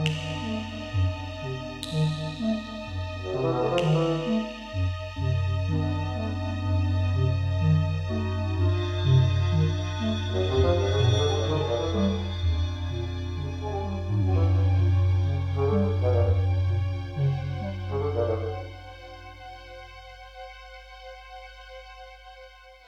Bye.